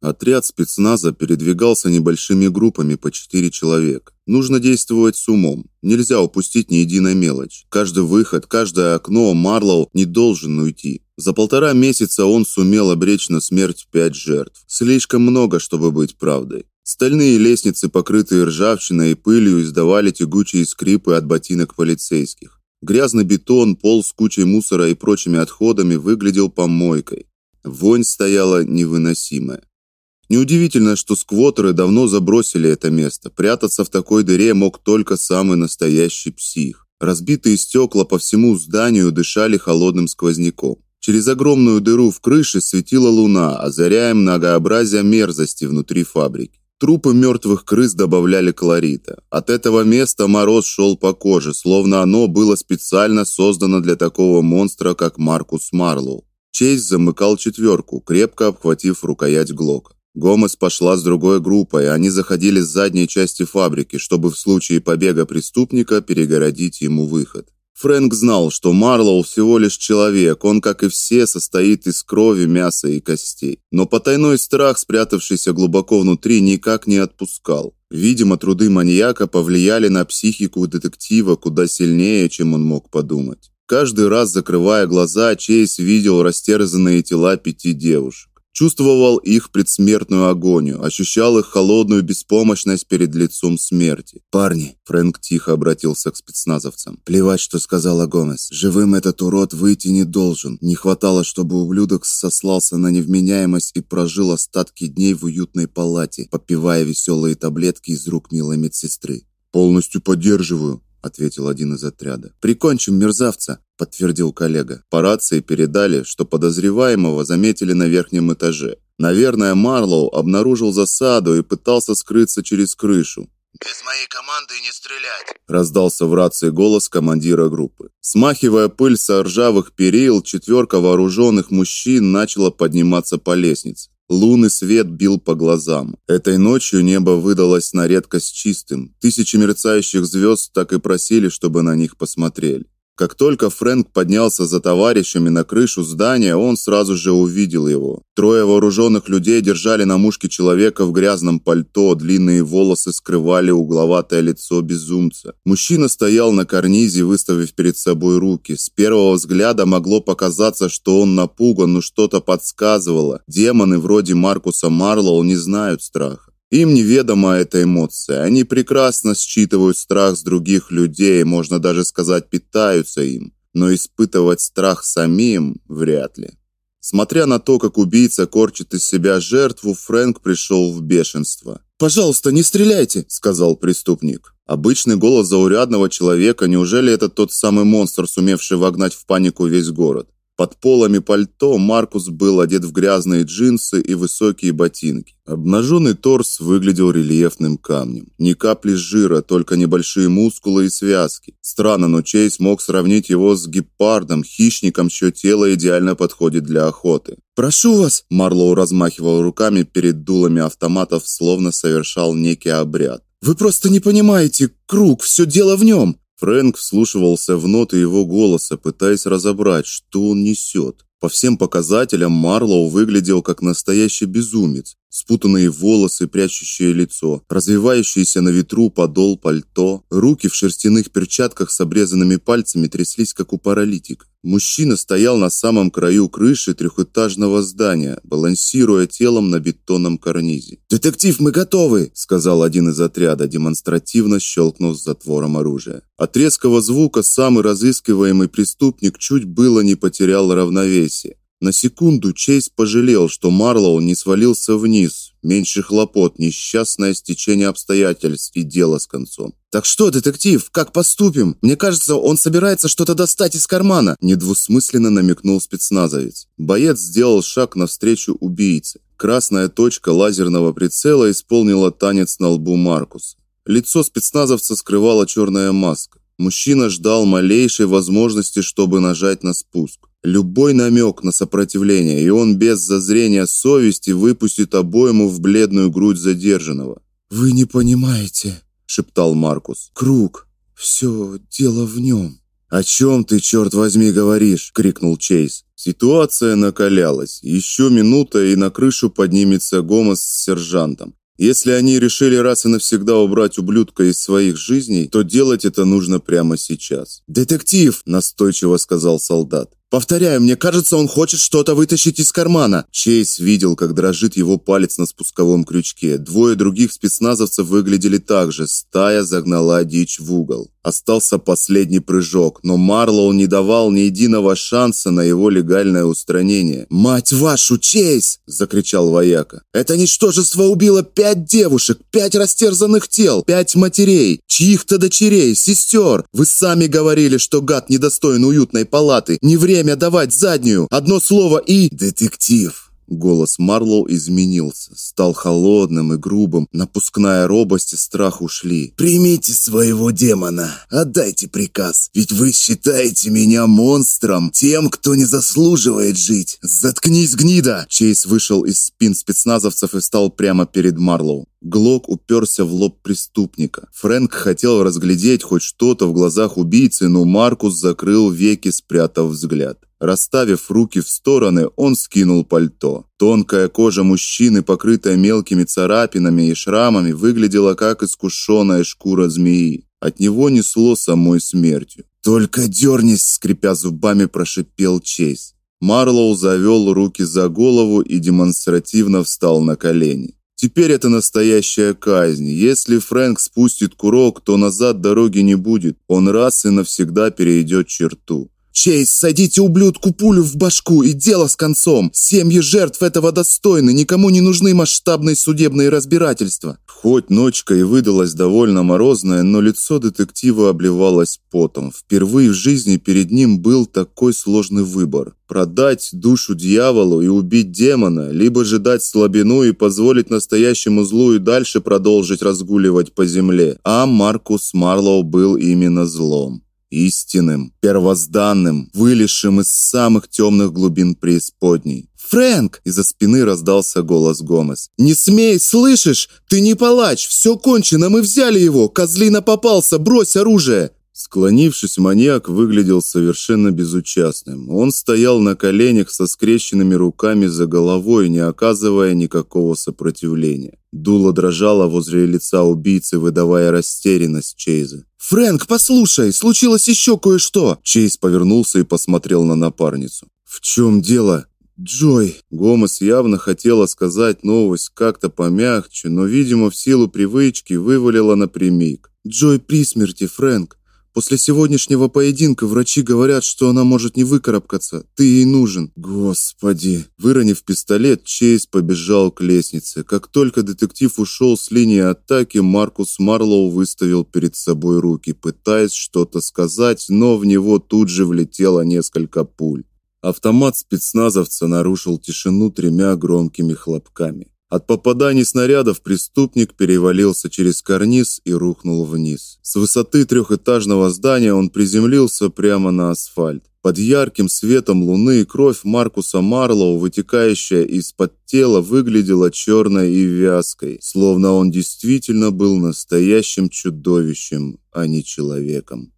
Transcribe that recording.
Отряд спецназа передвигался небольшими группами по четыре человека. Нужно действовать с умом. Нельзя упустить ни единой мелочь. Каждый выход, каждое окно Марлоу не должен уйти. За полтора месяца он сумел обречь на смерть пять жертв. Слишком много, чтобы быть правдой. Стальные лестницы, покрытые ржавчиной и пылью, издавали тягучие скрипы от ботинок полицейских. Грязный бетон, пол с кучей мусора и прочими отходами выглядел помойкой. Вонь стояла невыносимая. Неудивительно, что сквотеры давно забросили это место. Прятаться в такой дыре мог только самый настоящий псих. Разбитые стекла по всему зданию дышали холодным сквозняком. Через огромную дыру в крыше светила луна, озаряя многообразие мерзости внутри фабрики. Трупы мертвых крыс добавляли колорита. От этого места мороз шел по коже, словно оно было специально создано для такого монстра, как Маркус Марлоу. Чейз замыкал четверку, крепко обхватив рукоять Глока. Гомес пошла с другой группой, они заходили с задней части фабрики, чтобы в случае побега преступника перегородить ему выход. Фрэнк знал, что Марлоу всего лишь человек, он, как и все, состоит из крови, мяса и костей. Но потайной страх, спрятавшийся глубоко внутри, никак не отпускал. Видимо, труды маньяка повлияли на психику детектива куда сильнее, чем он мог подумать. Каждый раз, закрывая глаза, Чейз видел растерзанные тела пяти девушек. Чувствовал их предсмертную агонию, ощущал их холодную беспомощность перед лицом смерти. "Парни", Фрэнк тихо обратился к спецназовцам. "Плевать, что сказала Гомес. Живым этот урод выйти не должен. Не хватало, чтобы ублюдок сослался на невменяемость и прожил остатки дней в уютной палате, попивая веселые таблетки из рук милой медсестры. Полностью поддерживаю, ответил один из отряда. Прикончим мерзавца, подтвердил коллега. По рации передали, что подозреваемого заметили на верхнем этаже. Наверное, Марлоу обнаружил засаду и пытался скрыться через крышу. Без моей команды не стрелять, раздался в рации голос командира группы. Смахивая пыль с ржавых перил, четверка вооруженных мужчин начала подниматься по лестнице. Лунный свет бил по глазам. Этой ночью небо выдалось на редкость чистым. Тысячи мерцающих звезд так и просили, чтобы на них посмотрели. Как только Фрэнк поднялся за товарищами на крышу здания, он сразу же увидел его. Трое вооруженных людей держали на мушке человека в грязном пальто, длинные волосы скрывали угловатое лицо безумца. Мужчина стоял на карнизе, выставив перед собой руки. С первого взгляда могло показаться, что он напуган, но что-то подсказывало. Демоны вроде Маркуса Марлоу не знают страха. Им неведома эта эмоция. Они прекрасно считывают страх с других людей, можно даже сказать, питаются им, но испытывать страх самим вряд ли. Смотря на то, как убийца корчит из себя жертву, Фрэнк пришел в бешенство. "Пожалуйста, не стреляйте", сказал преступник. Обычный голос заурядного человека, неужели это тот самый монстр, сумевший вогнать в панику весь город? Под полами пальто Маркус был одет в грязные джинсы и высокие ботинки. Обнаженный торс выглядел рельефным камнем. Ни капли жира, только небольшие мускулы и связки. Странно, но Чейз мог сравнить его с гепардом, хищником, чье тело идеально подходит для охоты. "Прошу вас", Марлоу размахивал руками перед дулами автоматов, словно совершал некий обряд. "Вы просто не понимаете, круг, все дело в нем. Фрэнк вслушивался в ноты его голоса, пытаясь разобрать, что он несет. По всем показателям Марлоу выглядел как настоящий безумец. Спутанные волосы, прячущие лицо, развивающийся на ветру подол пальто, руки в шерстяных перчатках с обрезанными пальцами тряслись как у паралитика. Мужчина стоял на самом краю крыши трехэтажного здания, балансируя телом на бетонном карнизе. "Детектив, мы готовы", сказал один из отряда, демонстративно щелкнув затвором оружия. От резкого звука самый разыскиваемый преступник чуть было не потерял равновесие. На секунду Чейз пожалел, что Марлоу не свалился вниз. Меньше хлопот, несчастное стечение обстоятельств и дело с концом. Так что, детектив, как поступим? Мне кажется, он собирается что-то достать из кармана, недвусмысленно намекнул спецназовец. Боец сделал шаг навстречу убийце. Красная точка лазерного прицела исполнила танец на лбу Маркуса. Лицо спецназовца скрывала черная маска. Мужчина ждал малейшей возможности, чтобы нажать на спуск. Любой намек на сопротивление, и он без зазрения совести выпустит обойму в бледную грудь задержанного. Вы не понимаете, шептал Маркус. Круг, все дело в нем. О чем ты, черт возьми, говоришь? крикнул Чейз. Ситуация накалялась. Еще минута, и на крышу поднимется Гомес с сержантом. Если они решили раз и навсегда убрать ублюдка из своих жизней, то делать это нужно прямо сейчас. «Детектив!» – настойчиво сказал солдат. Повторяю, мне кажется, он хочет что-то вытащить из кармана. Чейз видел, как дрожит его палец на спусковом крючке. Двое других спецназовцев выглядели так же. Стая загнала дичь в угол. Остался последний прыжок, но Марлоу не давал ни единого шанса на его легальное устранение. «Мать вашу, Чейз!» – закричал вояка. «Это ничтожество убило пять девушек, пять растерзанных тел, пять матерей, чьих-то дочерей, сестер. Вы сами говорили, что гад недостоин уютной палаты. Не время давать заднюю. Одно слово и... Детектив. Голос Марлоу изменился, стал холодным и грубым. Напускная робость и страх ушли. «Примите своего демона, отдайте приказ, ведь вы считаете меня монстром, тем, кто не заслуживает жить. Заткнись, гнида!» Чейз вышел из спин спецназовцев и встал прямо перед Марлоу. Глок уперся в лоб преступника. Фрэнк хотел разглядеть хоть что-то в глазах убийцы, но Маркус закрыл веки, спрятав взгляд. Расставив руки в стороны, он скинул пальто. Тонкая кожа мужчины, покрытая мелкими царапинами и шрамами, выглядела как искушенная шкура змеи. От него несло самой смертью. «Только дернись!» – скрипя зубами, прошипел Чейз. Марлоу завел руки за голову и демонстративно встал на колени. Теперь это настоящая казнь. Если Фрэнк спустит курок, то назад дороги не будет. Он раз и навсегда перейдет черту. Чейз, садите ублюдку пулю в башку и дело с концом. Семьи жертв этого достойны, никому не нужны масштабные судебные разбирательства. Хоть ночка и выдалась довольно морозная, но лицо детектива обливалось потом. Впервые в жизни перед ним был такой сложный выбор: продать душу дьяволу и убить демона, либо же дать слабину и позволить настоящему злу и дальше продолжить разгуливать по земле. А Маркус Марлоу был именно злом истинным, первозданным, вылезшим из самых темных глубин преисподней. «Фрэнк!» – из-за спины раздался голос Гомес. «Не смей, слышишь? Ты не палач, все кончено, мы взяли его, козлина попался, брось оружие!» Склонившись, маньяк выглядел совершенно безучастным. Он стоял на коленях со скрещенными руками за головой, не оказывая никакого сопротивления. Дуло дрожало возле лица убийцы, выдавая растерянность Чейза. «Фрэнк, послушай, случилось еще кое-что!» Чейз повернулся и посмотрел на напарницу. «В чем дело?» Джой. Гомес явно хотела сказать новость как-то помягче, но, видимо, в силу привычки вывалила напрямик. Джой при смерти, Фрэнк. После сегодняшнего поединка врачи говорят, что она может не выкарабкаться. Ты ей нужен. Господи. Выронив пистолет, Чейз побежал к лестнице. Как только детектив ушел с линии атаки, Маркус Марлоу выставил перед собой руки, пытаясь что-то сказать, но в него тут же влетело несколько пуль. Автомат спецназовца нарушил тишину тремя громкими хлопками. От попаданий снарядов преступник перевалился через карниз и рухнул вниз. С высоты трехэтажного здания он приземлился прямо на асфальт. Под ярким светом луны кровь Маркуса Марлоу, вытекающая из-под тела, выглядела черной и вязкой, словно он действительно был настоящим чудовищем, а не человеком.